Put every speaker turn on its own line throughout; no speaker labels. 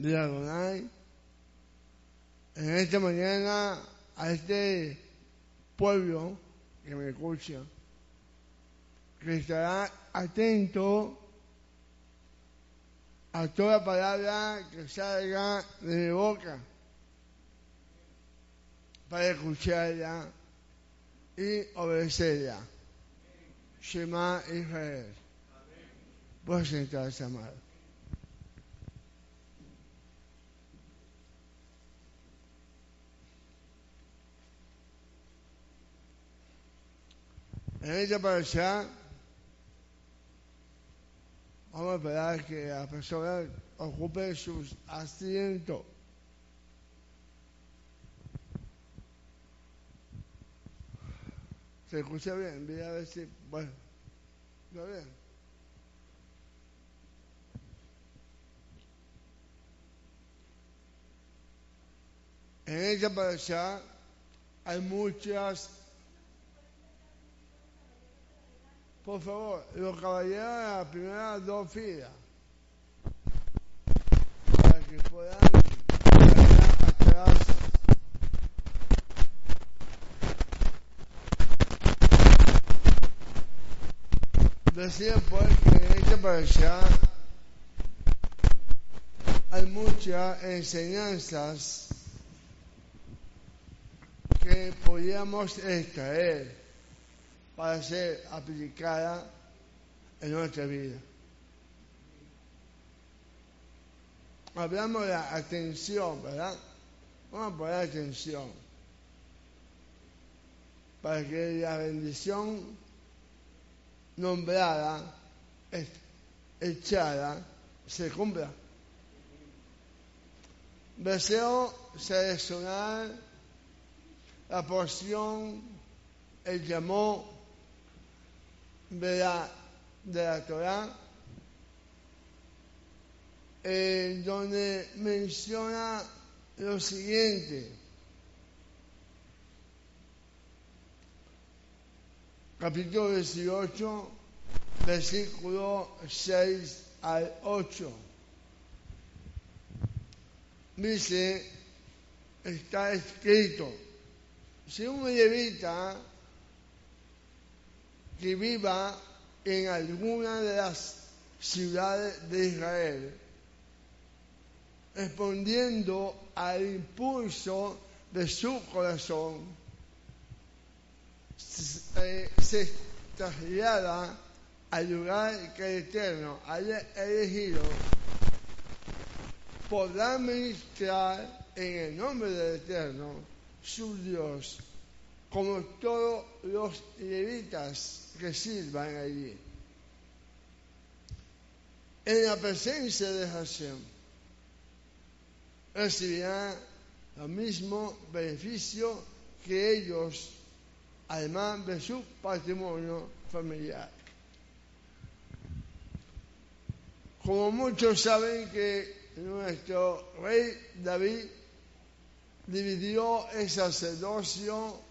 de Adonai, en esta mañana a este pueblo que me escucha, que estará atento a toda palabra que salga de mi boca para escucharla y obedecerla. Shema Israel. Puedes sentarse, amado. En esta parasha vamos a esperar que la persona ocupe sus asientos. ¿Se escucha bien? Voy a ver si... Bueno, ¿está bien? En esta parasha hay muchas Por favor, los caballeros de las primeras dos filas. Para que puedan atrás. Decía pues que en esta allá hay muchas enseñanzas que podíamos extraer para ser aplicada en nuestra vida. Hablamos de la atención, ¿verdad? Vamos a poner atención para que la bendición nombrada, echada, se cumpla. Deseo seleccionar la porción, el llamó de la, de la Torah, eh, donde menciona lo siguiente. Capítulo 18, versículo 6 al 8. Dice, está escrito, si un levita que viva en alguna de las ciudades de Israel, respondiendo al impulso de su corazón, se traslada al lugar que el Eterno haya elegido, podrá ministrar en el nombre del Eterno, su Dios, como todos los levitas que sirvan allí. En la presencia de Hashem recibirán el mismo beneficio que ellos, además de su patrimonio familiar. Como muchos saben que nuestro rey David dividió el sacerdocio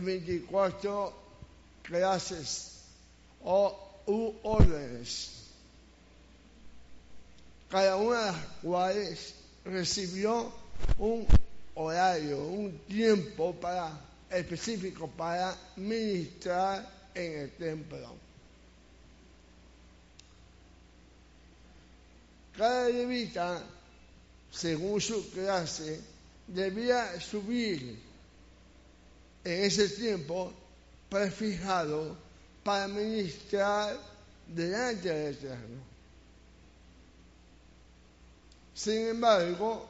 24 clases o u órdenes, cada una de las cuales recibió un horario, un tiempo para, específico para ministrar en el templo. Cada levita, según su clase, debía subir en ese tiempo prefijado para ministrar delante del Eterno. Sin embargo,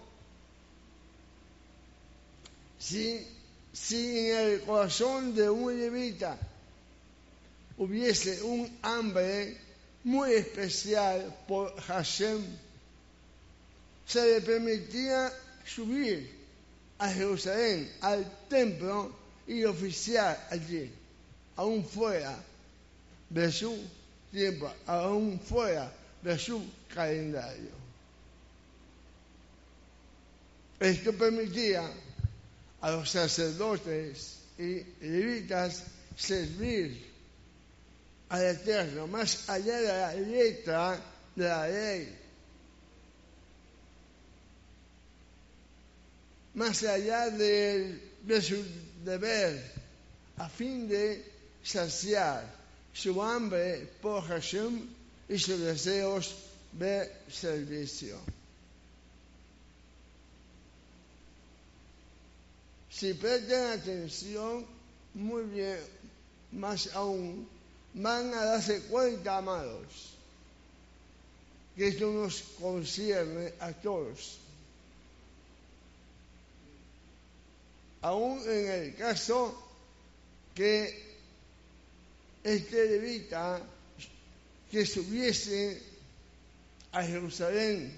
si, si en el corazón de un levita hubiese un hambre muy especial por Hashem, se le permitía subir a Jerusalén, al templo, y oficiar allí, aún fuera de su tiempo, aún fuera de su calendario. Esto permitía a los sacerdotes y levitas servir al Eterno más allá de la letra de la ley. más allá de, de su deber, a fin de saciar su hambre por Hashem y sus deseos de servicio. Si prestan atención, muy bien, más aún, van a darse cuenta, amados, que esto nos concierne a todos. Aún en el caso que este levita que subiese a Jerusalén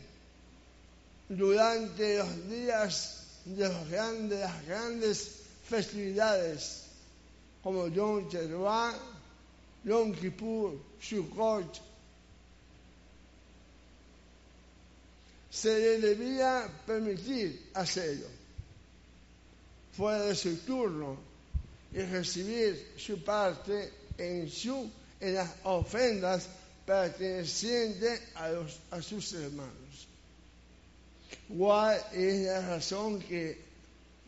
durante los días de, los grandes, las grandes festividades como Yom Teruah, Yom Kippur, Sukkot. Se le debía permitir hacerlo fuera de su turno y recibir su parte en, su, en las ofrendas pertenecientes a, a sus hermanos cuál es la razón que,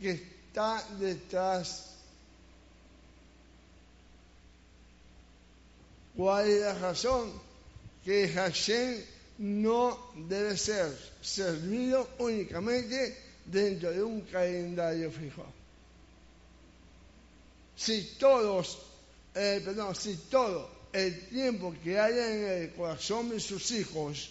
que está detrás. ¿Cuál es la razón que Hashem no debe ser servido únicamente dentro de un calendario fijo? Si todos, eh, perdón, si todo el tiempo que haya en el corazón de sus hijos,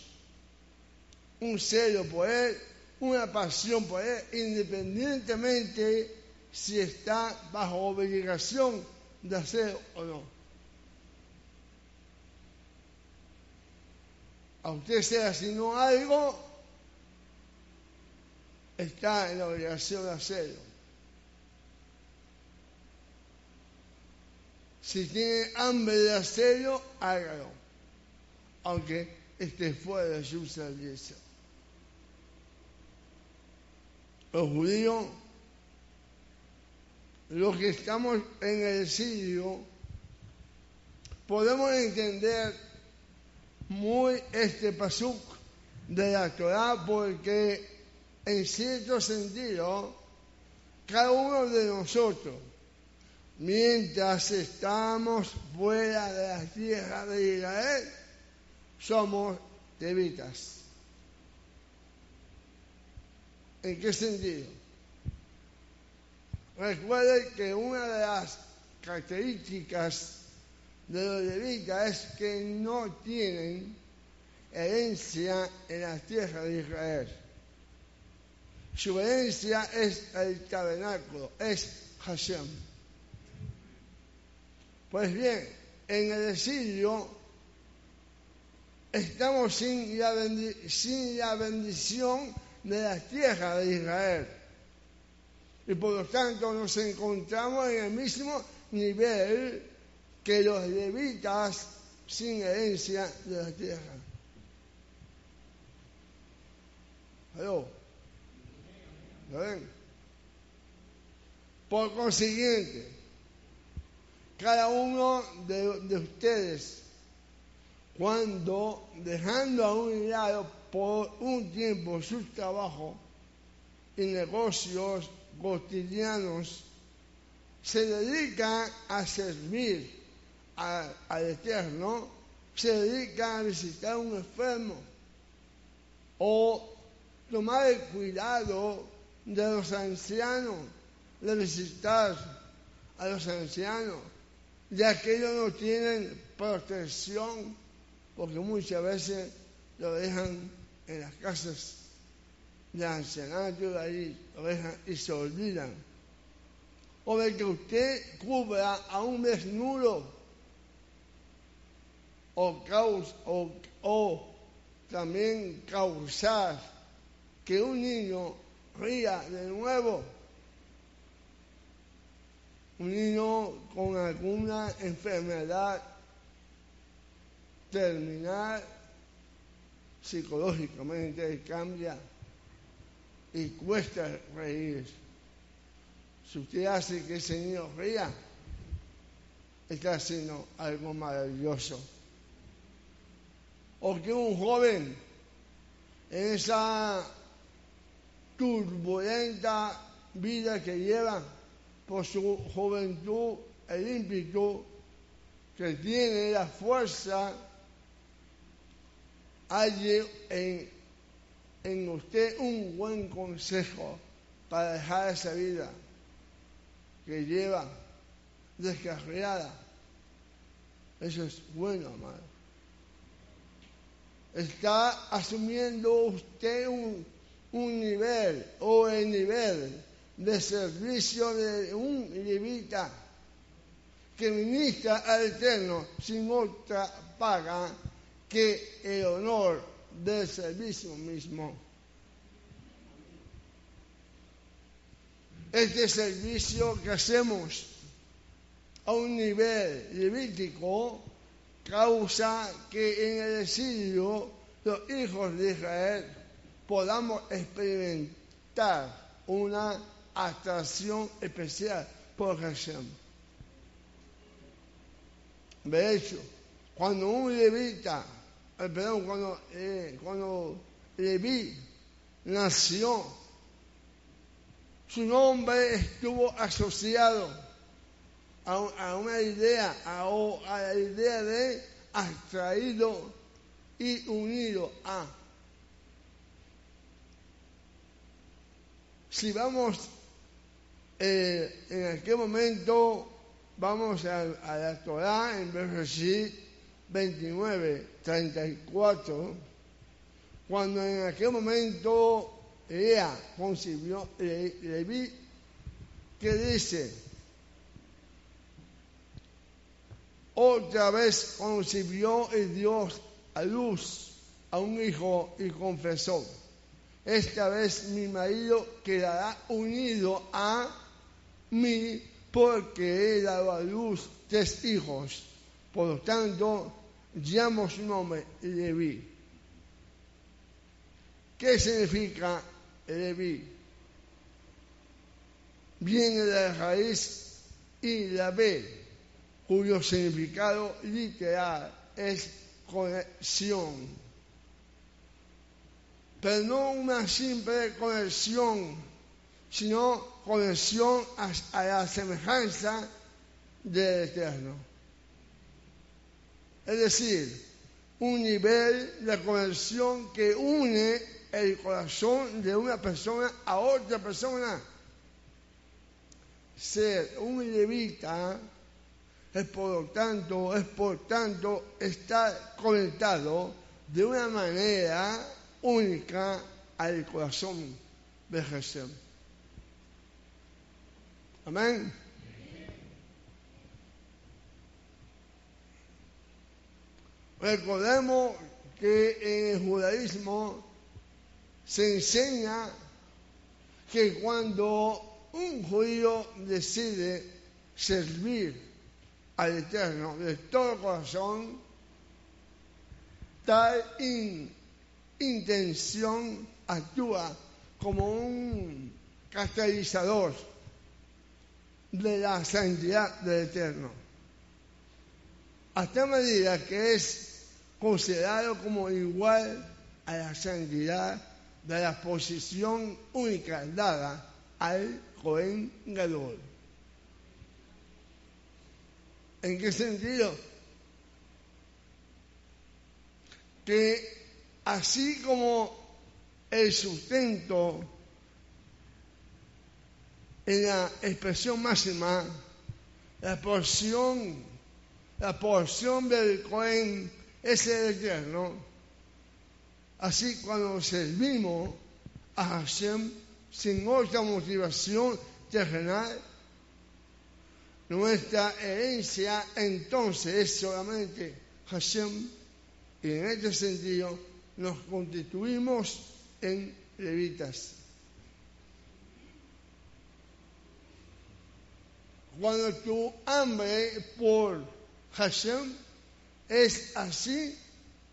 un celo por él, una pasión por él, independientemente si está bajo obligación de hacer o no. A usted sea no algo, está en la obligación de hacerlo. Si tiene hambre de hacerlo, hágalo, aunque esté fuera de su servicio. Los judíos, los que estamos en el exilio, podemos entender muy este pasuk de la Torah porque en cierto sentido cada uno de nosotros mientras estamos fuera de la tierra de Israel somos levitas ¿En qué sentido? Recuerde que una de las características de los levitas es que no tienen herencia en la tierra de Israel. Su herencia es el tabernáculo, es Hashem. Pues bien, en el exilio estamos sin la, bendición de la tierra de Israel. Y por lo tanto nos encontramos en el mismo nivel que los levitas sin herencia de la tierra. ¿Aló? ¿Lo ven? Por consiguiente, cada uno de, de ustedes, cuando dejando a un lado por un tiempo su trabajo y negocios cotidianos, se dedica a servir al Eterno, se dedica a visitar a un enfermo o tomar el cuidado de los ancianos, de visitar a los ancianos, ya que ellos no tienen protección, porque muchas veces lo dejan en las casas de ancianato ahí ovejas y se olvidan. O de que usted cubra a un desnudo o, o, o también causar que un niño ría de nuevo. Un niño con alguna enfermedad terminal psicológicamente cambia y cuesta reír. Si usted hace que ese niño ría, está haciendo algo maravilloso. O que un joven en esa turbulenta vida que lleva, por su juventud, el ímpetu que tiene, la fuerza, hay en, en usted un buen consejo para dejar esa vida que lleva descarriada. Eso es bueno, amado. Está asumiendo usted un, un nivel o el nivel de servicio de un levita que ministra al Eterno sin otra paga que el honor del servicio mismo. Este servicio que hacemos a un nivel levítico causa que en el exilio los hijos de Israel podamos experimentar una atracción especial por Hashem. De hecho, cuando un levita, eh, perdón, cuando, eh, cuando Leví nació, su nombre estuvo asociado a, una idea, a, a, la idea de atraído y unido a. Si vamos eh, en aquel momento, vamos a, la Torah en Bereshit 29, 34, cuando en aquel momento ella concibió, le, le vi que dice, otra vez concibió el Dios a luz a un hijo y confesó, esta vez mi marido quedará unido a mí porque he dado a luz tres hijos. Por tanto, llamo su nombre Leví. ¿Qué significa Leví? Viene de la raíz y la B, cuyo significado literal es conexión. Pero no una simple conexión, sino conexión a, la semejanza del Eterno. Es decir, un nivel de conexión que une el corazón de una persona a otra persona. Ser un levita es por tanto, es por tanto estar conectado de una manera única al corazón de Jesús. Amén. Recordemos que en el judaísmo se enseña que cuando un judío decide servir al Eterno de todo corazón, tal intención actúa como un catalizador de la santidad del Eterno. Hasta medida que es considerado como igual a la santidad de la posición única dada al Cohen Gadol. ¿En qué sentido? Que así como el sustento en la expresión máxima, la porción, la porción del Cohen es el eterno. Así cuando servimos a Hashem sin otra motivación terrenal, nuestra herencia entonces es solamente Hashem y en este sentido nos constituimos en levitas. Cuando tu hambre por Hashem es así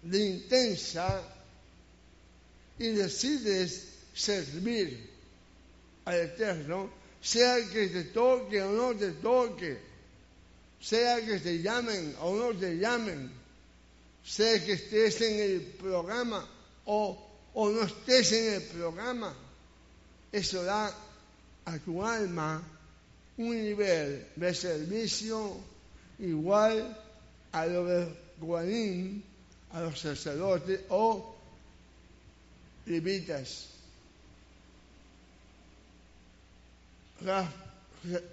de intensa y decides servir al Eterno, sea que te toque o no te toque, sea que te llamen o no te llamen, sea que estés en el programa o, o no estés en el programa, eso da a tu alma un nivel de servicio igual a lo de a los sacerdotes o levitas.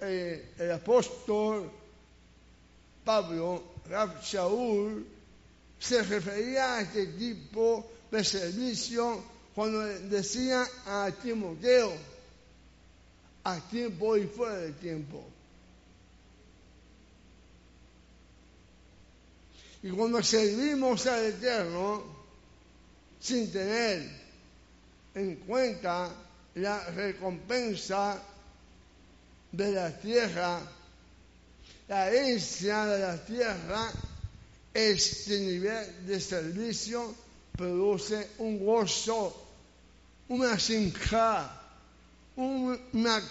Eh, el apóstol Pablo, Rab Shaul, se refería a este tipo de servicio cuando decía a Timoteo, a tiempo y fuera de tiempo. Y cuando servimos al Eterno, sin tener en cuenta la recompensa de la tierra, la herencia de la tierra, este nivel de servicio produce un gozo, una sinja, un, una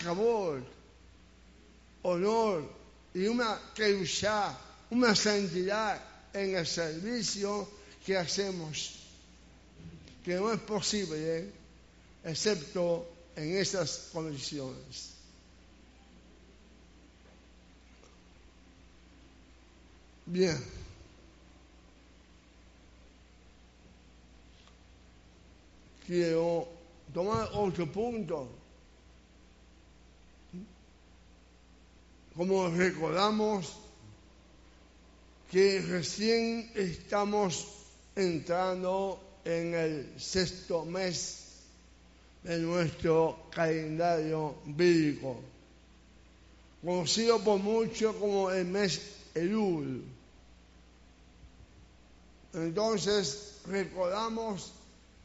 honor y una keusha, una santidad en el servicio que hacemos, que no es posible excepto en esas condiciones. Bien. Quiero tomar otro punto. Como recordamos que recién estamos entrando en el sexto mes de nuestro calendario bíblico, conocido por muchos como el mes Elul. Entonces recordamos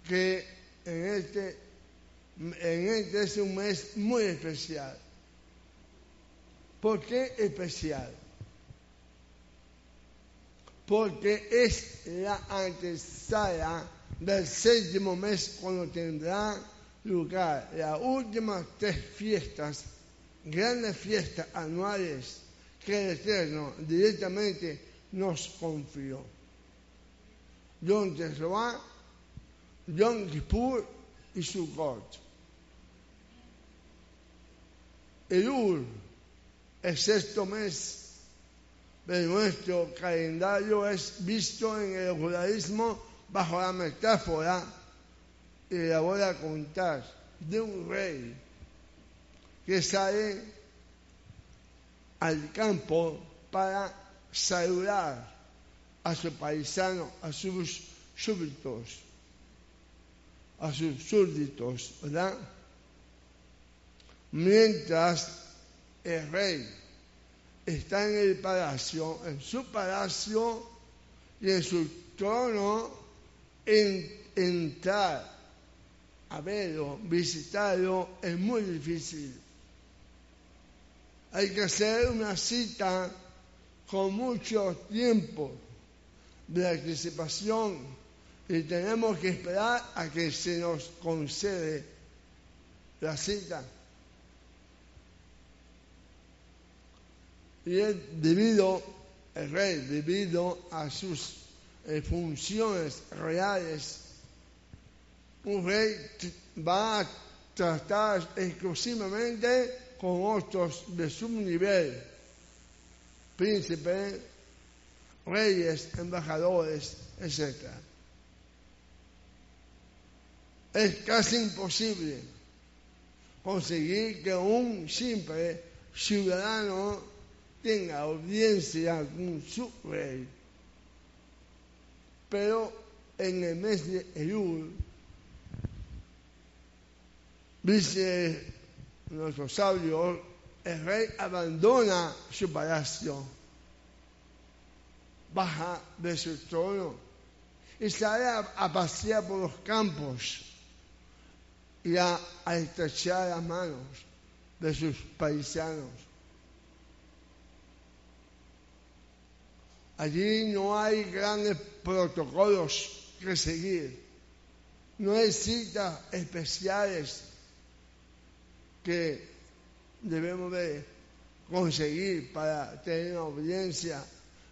que en este, en este es un mes muy especial. ¿Por qué especial? Porque es la antesala del séptimo mes cuando tendrá lugar las últimas tres fiestas, grandes fiestas anuales que el Eterno directamente nos confió. Yom Teruah, Yom Kippur y Sukkot. Elul, el sexto mes de nuestro calendario, es visto en el judaísmo bajo la metáfora, y la voy a contar, de un rey que sale al campo para saludar a su paisano, a sus súbditos, a sus súbditos, ¿verdad? Mientras el rey está en el palacio, en su palacio y en su trono, en, entrar a verlo, visitarlo, es muy difícil. Hay que hacer una cita con mucho tiempo de anticipación y tenemos que esperar a que se nos concede la cita. Y él, debido, el rey, debido a sus eh, funciones reales, un rey va a tratar exclusivamente con otros de su nivel, príncipes, reyes, embajadores, etc. Es casi imposible conseguir que un simple ciudadano tenga audiencia con su rey. Pero en el mes de Elul, dice nuestro sabio, el rey abandona su palacio, baja de su trono y sale a, pasear por los campos y a estrechar las manos de sus paisanos. Allí no hay grandes protocolos que seguir, no hay citas especiales que debemos de conseguir para tener una audiencia.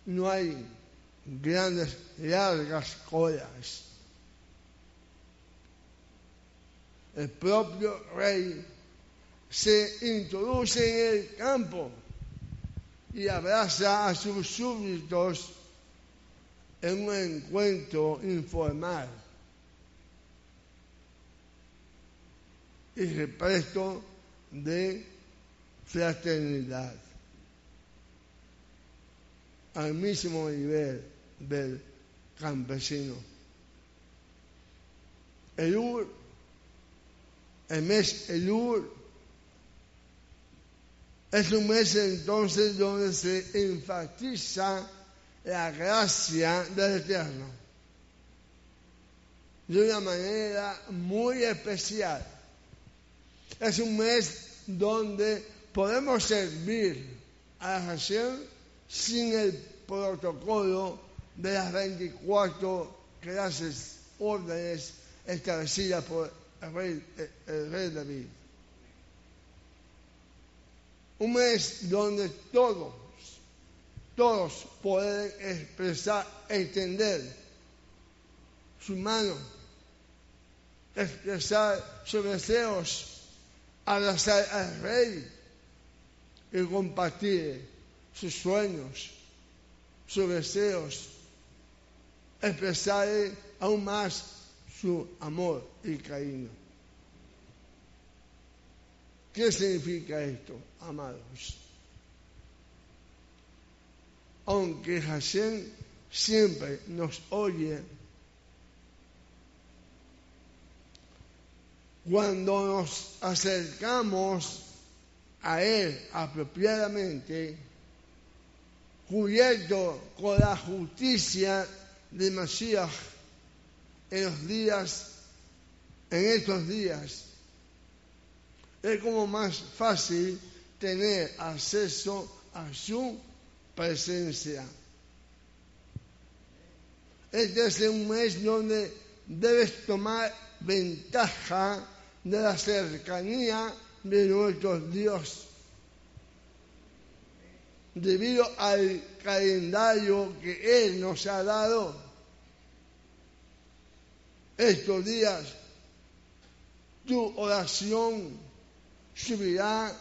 No hay grandes, largas colas. El propio rey se introduce en el campo y abraza a sus súbditos en un encuentro informal y represto de fraternidad al mismo nivel del campesino. Elul, el mes Elul, es un mes entonces donde se enfatiza la gracia del Eterno de una manera muy especial. Es un mes donde podemos servir a Hashem sin el protocolo de las 24 clases, órdenes establecidas por el rey David. Un mes donde todos, todos pueden expresar, entender su mano, expresar sus deseos, abrazar al rey y compartir sus sueños, sus deseos, expresar aún más su amor y cariño. ¿Qué significa esto, amados? Aunque Hashem siempre nos oye, cuando nos acercamos a Él apropiadamente, cubierto con la justicia de Mashiach en los días, en estos días, es como más fácil tener acceso a su presencia. Este es un mes donde debes tomar ventaja de la cercanía de nuestro Dios. Debido al calendario que Él nos ha dado, estos días tu oración subirá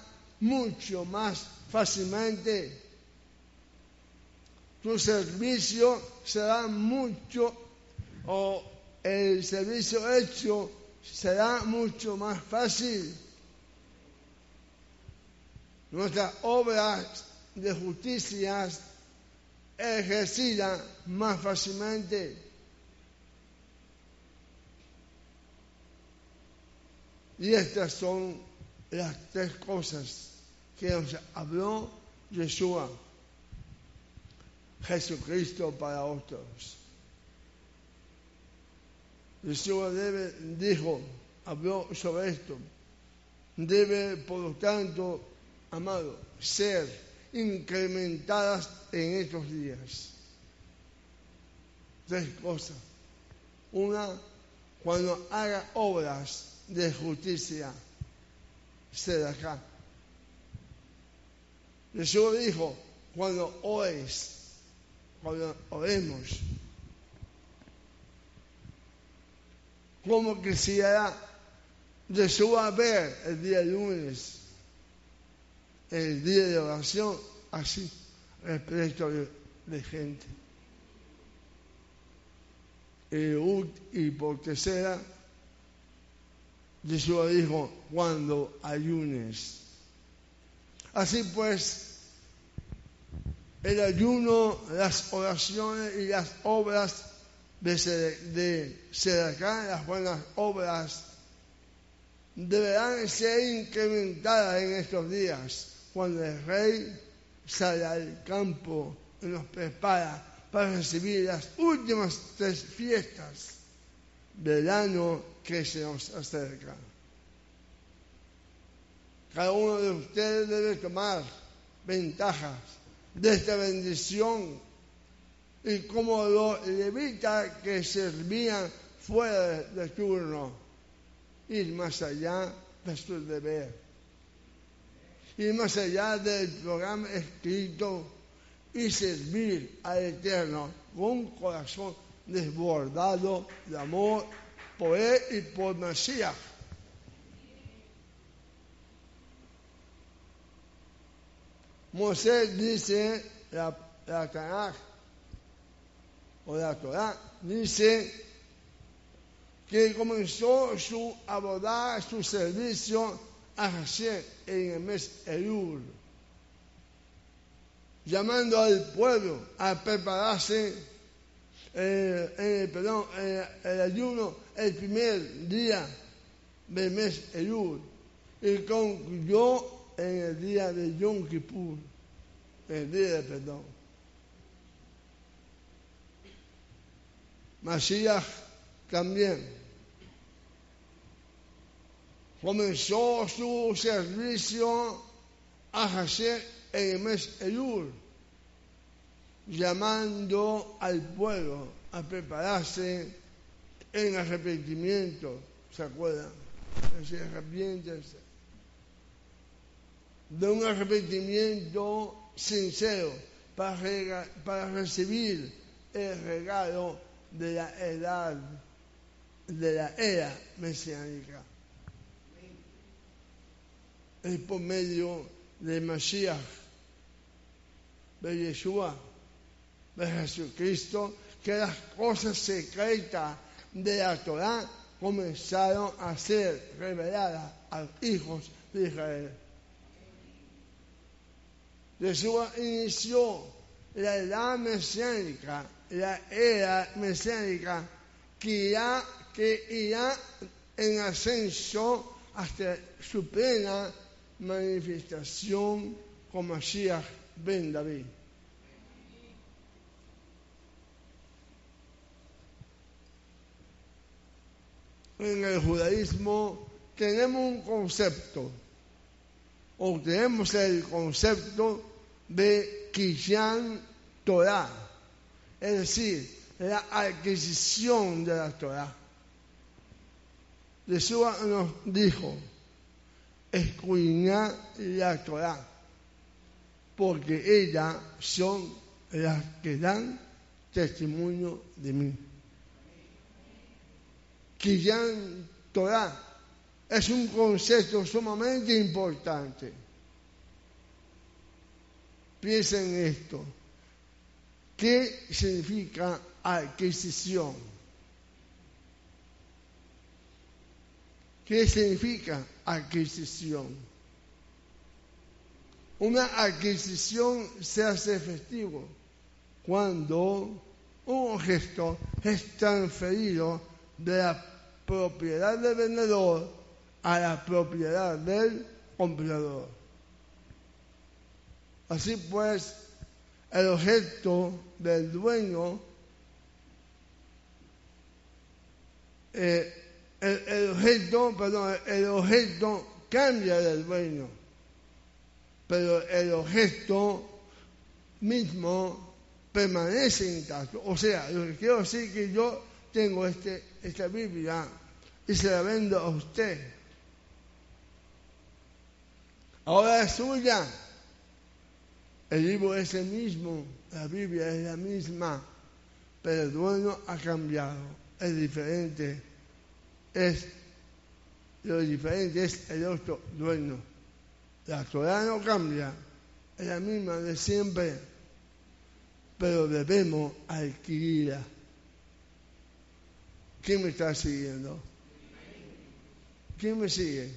mucho más fácilmente. Tu servicio será mucho, o el servicio hecho será mucho más fácil. Nuestras obras de justicia ejercidas más fácilmente. Y estas son las tres cosas que nos habló Yeshua, Jesucristo para otros. Yeshua debe, dijo, habló sobre esto, debe por lo tanto, amado, ser incrementadas en estos días. Tres cosas. Una, cuando haga obras de justicia de acá. Jesús dijo, cuando oes, cuando oemos, como quisiera Jesús a ver el día lunes, el día de oración, así, respecto de, gente. Y, y por tercera, Jesús dijo, cuando ayunes. Así pues, el ayuno, las oraciones y las obras de, ser acá, las buenas obras, deberán ser incrementadas en estos días, cuando el rey sale al campo y nos prepara para recibir las últimas tres fiestas del año que se nos acerca. Cada uno de ustedes debe tomar ventajas de esta bendición y como los levitas que servían fuera de turno, ir más allá de su deber, ir más allá del programa escrito y servir al Eterno con corazón desbordado de amor por él y por Mesías. Moisés dice, la, la o la Torah, dice que comenzó su abordar su servicio a Hashem en el mes Elul, llamando al pueblo a prepararse eh, eh, eh, el ayuno el primer día del mes Elul y concluyó en el día de Yom Kippur, el día de perdón. Masías también comenzó su servicio a Hashem en el mes Elul, llamando al pueblo a prepararse en arrepentimiento. ¿Se acuerdan? Se arrepiéntense. De un arrepentimiento sincero para, para recibir el regalo de la edad, de la era mesiánica. Es por medio de Mashiach, de Yeshua, de Jesucristo, que las cosas secretas de la Torah comenzaron a ser reveladas a los hijos de Israel. Yeshua inició la edad mesiánica, la era mesiánica que irá, que irá en ascenso hasta su plena manifestación como Mashiach ben David. En el judaísmo tenemos un concepto, o tenemos el concepto de Kishan Torah, es decir, la adquisición de la Torah. Jesús nos dijo, escudriñad la Torah, porque ellas son las que dan testimonio de mí. Kishan Torah es un concepto sumamente importante. Piensen en esto. ¿Qué significa adquisición? ¿Qué significa adquisición? Una adquisición se hace efectivo cuando un objeto es transferido de la propiedad del vendedor a la propiedad del comprador. Así pues, el objeto del dueño, eh, el, objeto, perdón, el objeto cambia del dueño, pero el objeto mismo permanece intacto. O sea, lo que quiero decir es que yo tengo este, esta Biblia y se la vendo a usted. Ahora es suya. El libro es el mismo, la Biblia es la misma, pero el dueño ha cambiado, es diferente. Es lo diferente es el otro dueño. La Torah no cambia, es la misma de siempre, pero debemos adquirirla. ¿Quién me está siguiendo? ¿Quién me sigue?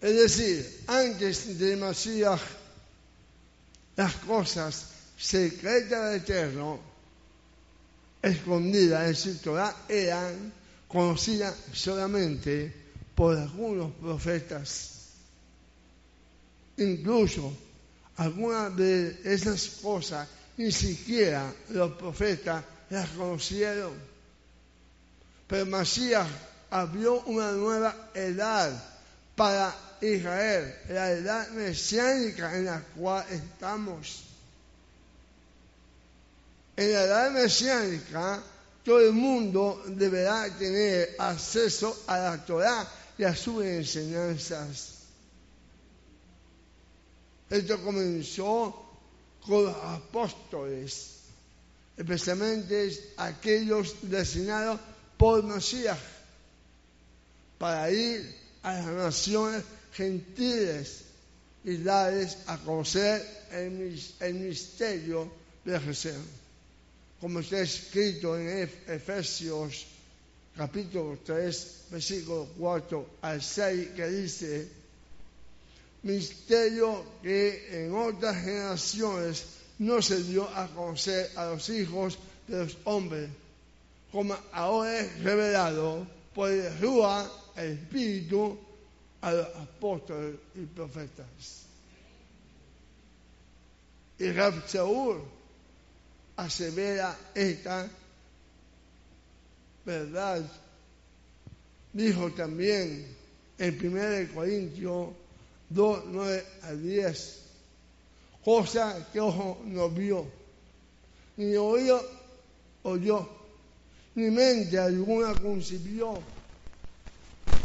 Es decir, antes de Masías, las cosas secretas del Eterno, escondidas en su Torah, eran conocidas solamente por algunos profetas. Incluso algunas de esas cosas ni siquiera los profetas las conocieron. Pero Masías abrió una nueva edad para Israel, la edad mesiánica en la cual estamos. En la edad mesiánica, todo el mundo deberá tener acceso a la Torah y a sus enseñanzas. Esto comenzó con los apóstoles especialmente aquellos designados por Mesías para ir a las naciones gentiles y darles a conocer el, misterio de Jesús. Como está escrito en Efesios capítulo 3, versículo 4 al 6, que dice, misterio que en otras generaciones no se dio a conocer a los hijos de los hombres, como ahora es revelado por el Rúa, el Espíritu, a los apóstoles y profetas. Y Rab asevera esta verdad. Dijo también en 1 Corintios 2, 9 a 10, cosa que ojo no vio, ni oído oyó, ni mente alguna concibió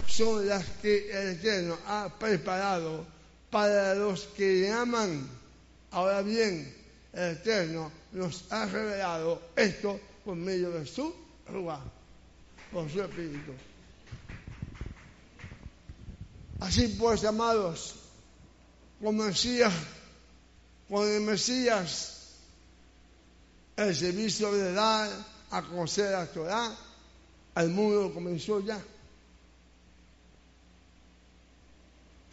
son las que el Eterno ha preparado para los que le aman. Ahora bien, el Eterno nos ha revelado esto por medio de su Ruah, por su Espíritu. Así pues, amados, con Mesías, con el Mesías, el servicio de dar a conocer la Torah, al mundo comenzó ya.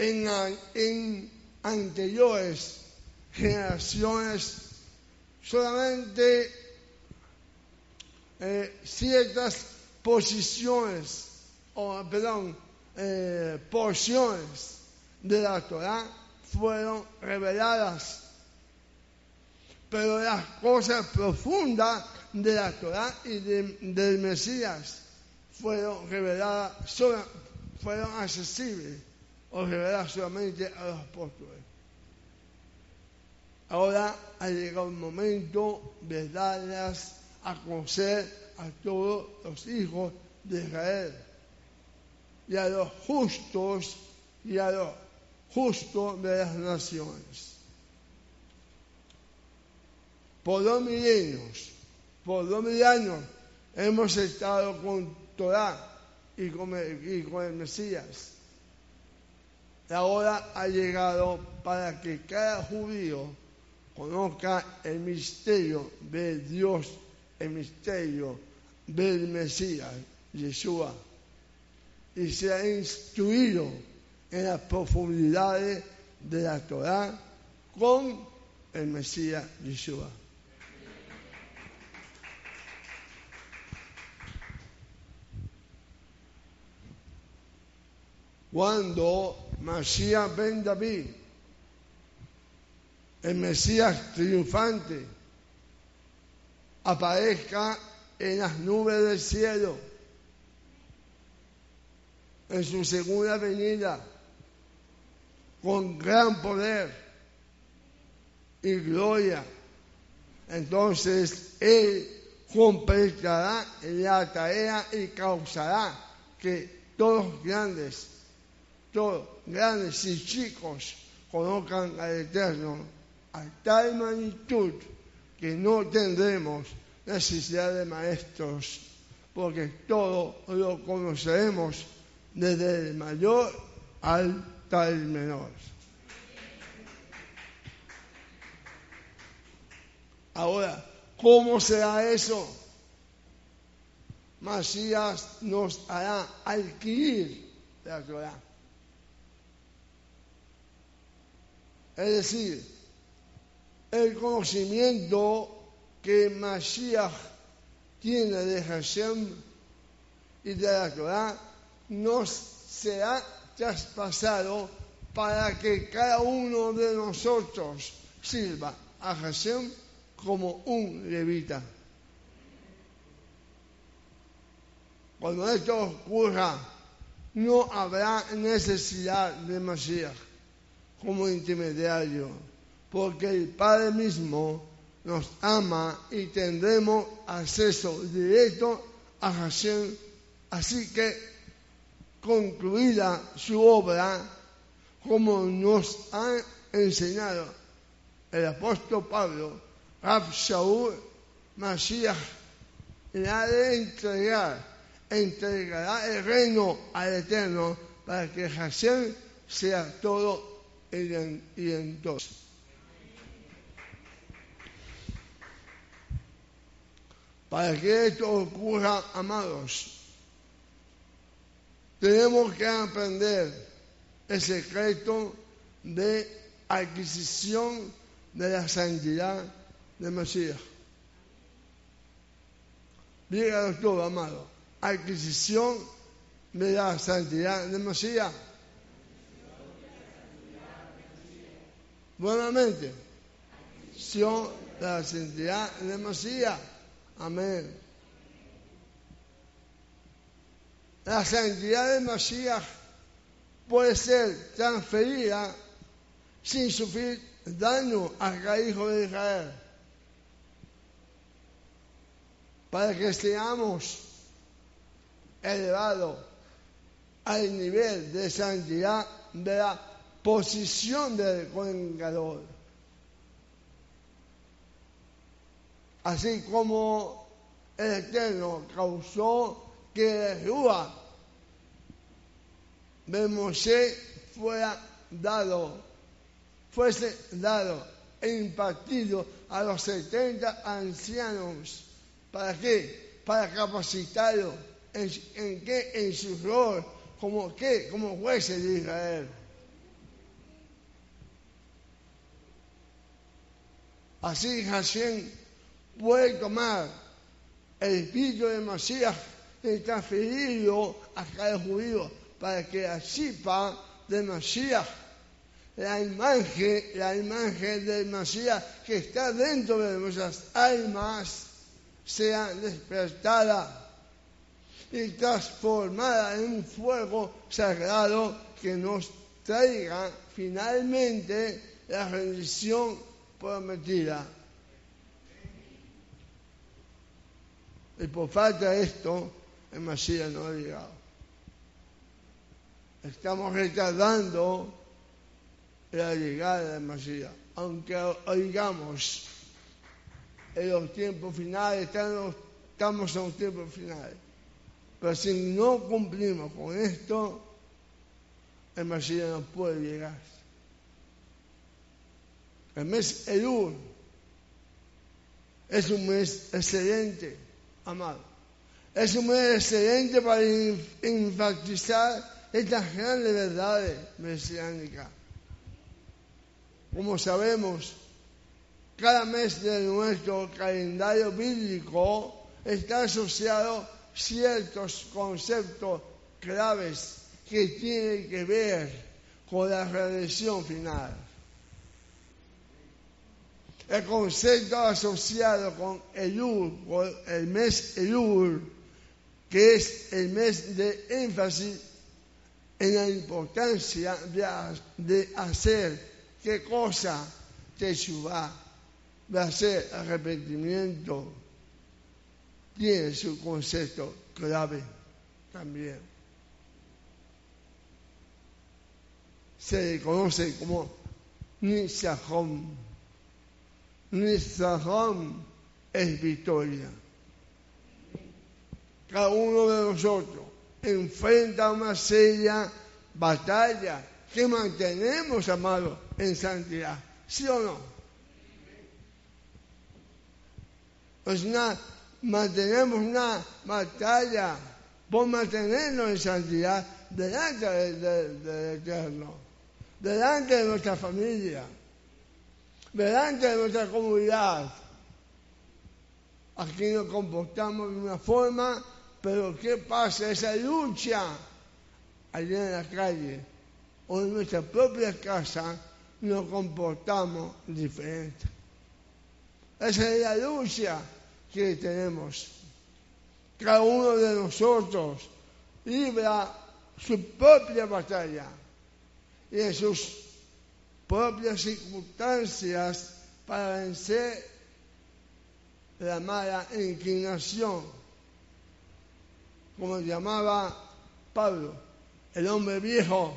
en, anteriores generaciones solamente eh, ciertas posiciones, o perdón, eh, porciones de la Torah fueron reveladas. Pero las cosas profundas de la Torah y del Mesías fueron reveladas, fueron accesibles o revelar solamente a los apóstoles. Ahora ha llegado el momento de darlas a conocer a todos los hijos de Israel y a los justos y a los justos de las naciones. Por dos milenios, por dos mil años hemos estado con Torah y con y con el Mesías la hora ha llegado para que cada judío conozca el misterio de Dios, el misterio del Mesías, Yeshua, y sea instruido en las profundidades de la Torah con el Mesías Yeshua. Cuando Masías ben David, el Mesías triunfante, aparezca en las nubes del cielo, en su segunda venida, con gran poder y gloria. Entonces Él completará la tarea y causará que todos grandes todos, grandes y chicos, conozcan al Eterno a tal magnitud que no tendremos necesidad de maestros, porque todo lo conoceremos desde el mayor al tal menor. Ahora, ¿cómo será eso? Masías nos hará adquirir la Torah. Es decir, el conocimiento que Mashiach tiene de Hashem y de la Torah nos será traspasado para que cada uno de nosotros sirva a Hashem como un levita. Cuando esto ocurra, no habrá necesidad de Mashiach como intermediario, porque el Padre mismo nos ama y tendremos acceso directo a Hashem. Así que, concluida su obra, como nos ha enseñado el apóstol Pablo, Rab Shaul Mashiach le ha de entregar, entregará el reino al Eterno para que Hashem sea todo y en, y todos. Para que esto ocurra, amados, tenemos que aprender el secreto de adquisición de la santidad de Mesías. Dígalo todo, amado. Adquisición de la santidad de Mesías. Adquisición de la santidad de Mesías. Amén. La santidad de Mesías puede ser transferida sin sufrir daño a cada hijo de Israel. Para que seamos elevados al nivel de santidad de la posición del congador. Así como el Eterno causó que Rúa de Moshe fuera dado, fuese dado e impartido a los 70 ancianos. ¿Para qué? Para capacitarlo en, en qué? En su rol como qué? Como jueces de Israel. Así Hashem puede tomar el espíritu de Masías y transferirlo a cada judío para que la chipa de Masías, la imagen, la imagen del Masías que está dentro de nuestras almas, sea despertada y transformada en un fuego sagrado que nos traiga finalmente la rendición prometida. Y por falta de esto, el Masías no ha llegado. Estamos retardando la llegada del Masías. Aunque oigamos en los tiempos finales, estamos en los tiempos finales. Pero si no cumplimos con esto, el Masías no puede llegar. El mes Elul es un mes excelente amado. Es un medio excelente para enfatizar estas grandes verdades mesiánicas. Como sabemos, cada mes de nuestro calendario bíblico está asociado ciertos conceptos claves que tienen que ver con la redención final el concepto asociado con el mes Elul, que es el mes de énfasis en la importancia de, hacer qué cosa Teshuvah, de hacer arrepentimiento, tiene su concepto clave también. Se conoce como Nisahom Nisahom es victoria. Cada uno de nosotros enfrenta una seria batalla que mantenemos, amados, en santidad. ¿Sí o no? Pues nada, mantenemos una batalla por mantenernos en santidad delante del Eterno, delante de nuestra familia delante de nuestra comunidad. Aquí nos comportamos de una forma, pero ¿qué pasa? Esa lucha allá en la calle o en nuestra propia casa nos comportamos diferente. Esa es la lucha que tenemos. Cada uno de nosotros libra su propia batalla y sus propias circunstancias para vencer la mala inclinación, como llamaba Pablo, el hombre viejo.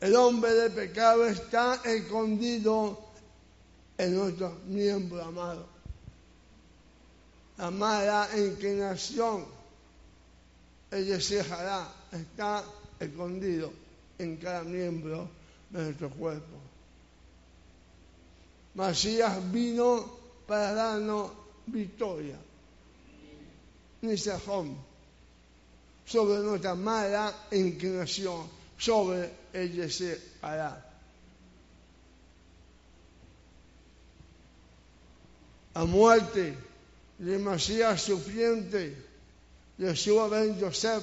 El hombre de pecado está escondido en nuestro miembro amado. La mala inclinación, el desejará, está escondido en cada miembro de nuestro cuerpo. Masías vino para darnos victoria. Nisahom, sobre nuestra mala inclinación, sobre el deseo hará. La muerte de Masías sufriente, Yeshua ben Yosef,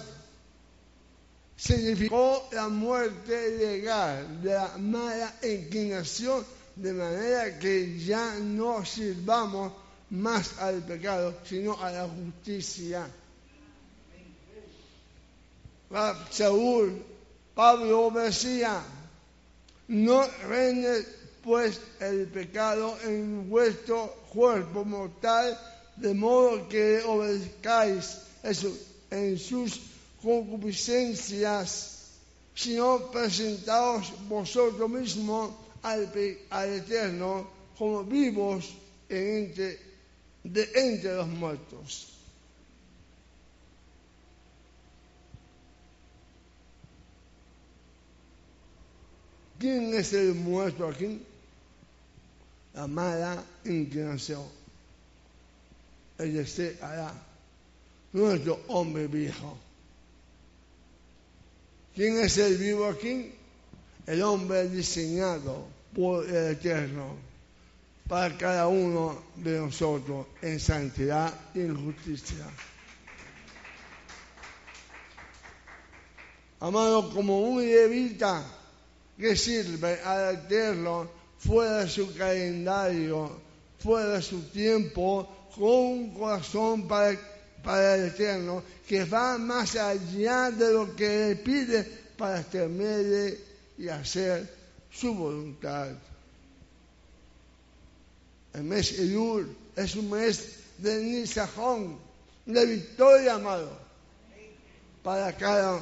significó la muerte legal de la mala inclinación, de manera que ya no sirvamos más al pecado, sino a la justicia. Saúl, Pablo decía, no reine pues el pecado en vuestro cuerpo mortal, de modo que obedezcáis en sus concupiscencias, sino presentaos vosotros mismos al, Eterno como vivos entre, de entre los muertos. ¿Quién es el muerto aquí? La mala inclinación. El deseo hará. Nuestro hombre viejo. ¿Quién es el vivo aquí? El hombre diseñado por el Eterno para cada uno de nosotros en santidad y en justicia. Amado, como un levita que sirve al Eterno fuera de su calendario, fuera de su tiempo, con un corazón para para el Eterno, que va más allá de lo que le pide para temerle y hacer su voluntad. El mes Elul es un mes de Nisajón, de victoria, amado, para cada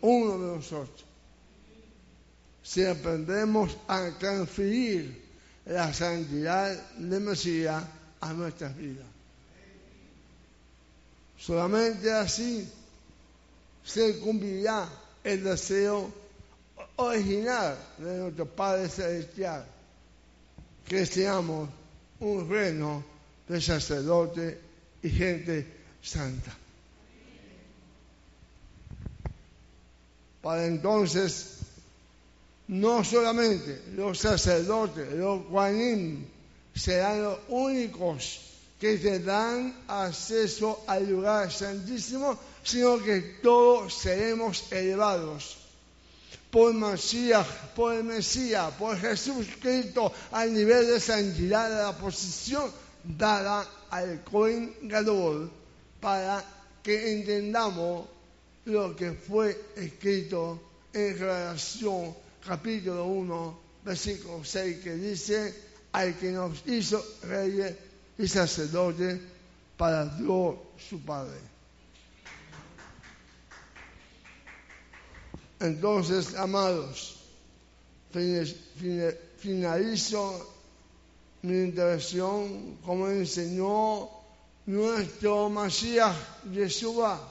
uno de nosotros. Si aprendemos a transferir la santidad de Mesías a nuestras vidas. Solamente así se cumplirá el deseo original de nuestro Padre Celestial, que seamos un reino de sacerdotes y gente santa. Para entonces, no solamente los sacerdotes, los guanín, serán los únicos que te dan acceso al lugar santísimo, sino que todos seremos elevados. Por Mesías, por el Mesías, por Jesús Cristo al nivel de santidad de la posición dada al Cohen Gadol para que entendamos lo que fue escrito en relación capítulo 1, versículo 6, que dice, al que nos hizo reyes y sacerdote para Dios su Padre. Entonces, amados, finalizo mi intervención como enseñó nuestro Masías Yeshua.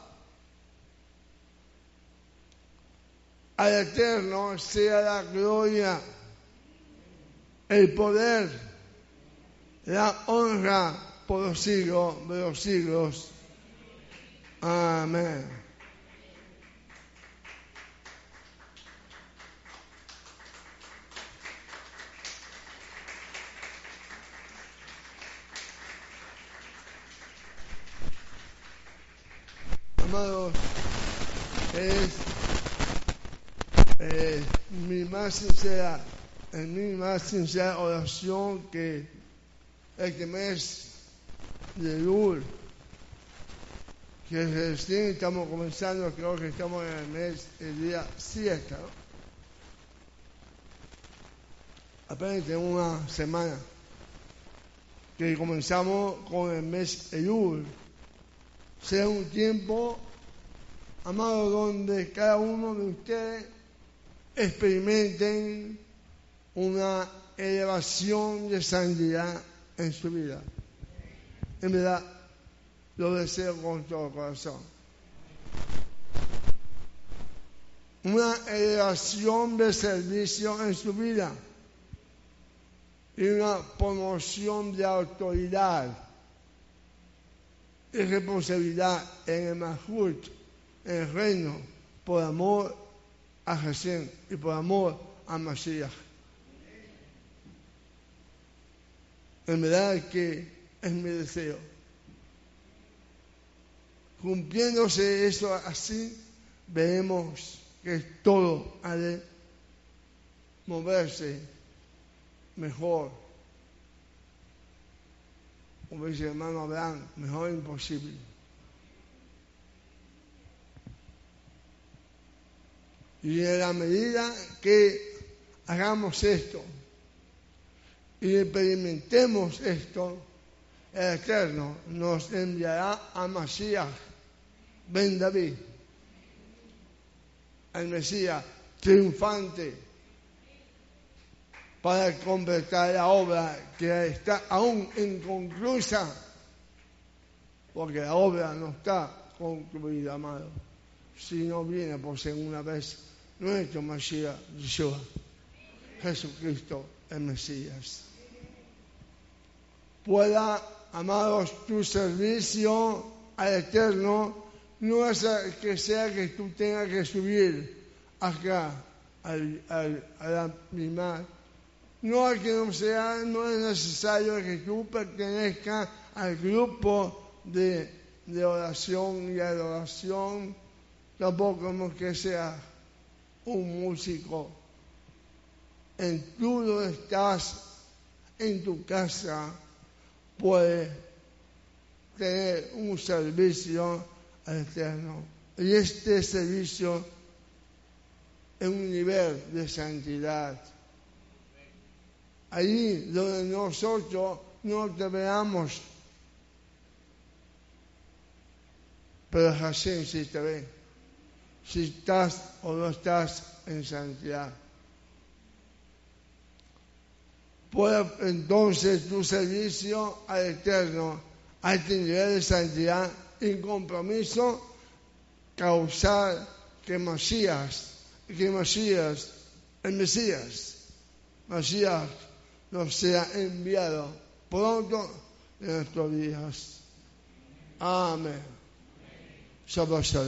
Al Eterno sea la gloria, el poder la honra por los siglos de los siglos. Amén. Amados, es eh, mi más sincera, en mi más sincera oración que este mes de Lul, que recién estamos comenzando, creo que estamos en el mes, el día 7, apenas en una semana, que comenzamos con el mes Elul. Sea un tiempo, amado, donde cada uno de ustedes experimenten una elevación de santidad en su vida. En verdad, lo deseo con todo corazón. una elevación de servicio en su vida y una promoción de autoridad y responsabilidad en el Mahut, en el reino, por amor a Jesús y por amor a Mashiach. En verdad que es mi deseo. Cumpliéndose eso así, veremos que todo ha de moverse mejor. Como dice hermano Abraham, mejor imposible. Y en la medida que hagamos esto y experimentemos esto, el Eterno nos enviará a Masías Ben David, el Mesías triunfante, para completar la obra que está aún inconclusa, porque la obra no está concluida, amado, si no viene por segunda vez nuestro Masías Yeshua, Jesucristo el Mesías. Pueda, amados, tu servicio al Eterno no es que sea que tú tengas que subir acá al, al, a la primar. No es que no sea, no es necesario que tú pertenezcas al grupo de, de oración y adoración, tampoco es que sea un músico. En tú no estás en tu casa, puedes tener un servicio eterno. Y este servicio es un nivel de santidad. Allí donde nosotros no te veamos, pero Hashem sí te ve, si estás o no estás en santidad. Puede entonces tu servicio al Eterno, a este nivel de santidad, en compromiso causar que Masías, que Masías, el Mesías, Masías nos sea enviado pronto en nuestros días. Amén. Shabbat